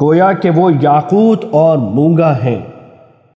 گویا کہ وہ یاقوت اور مونگا ہیں۔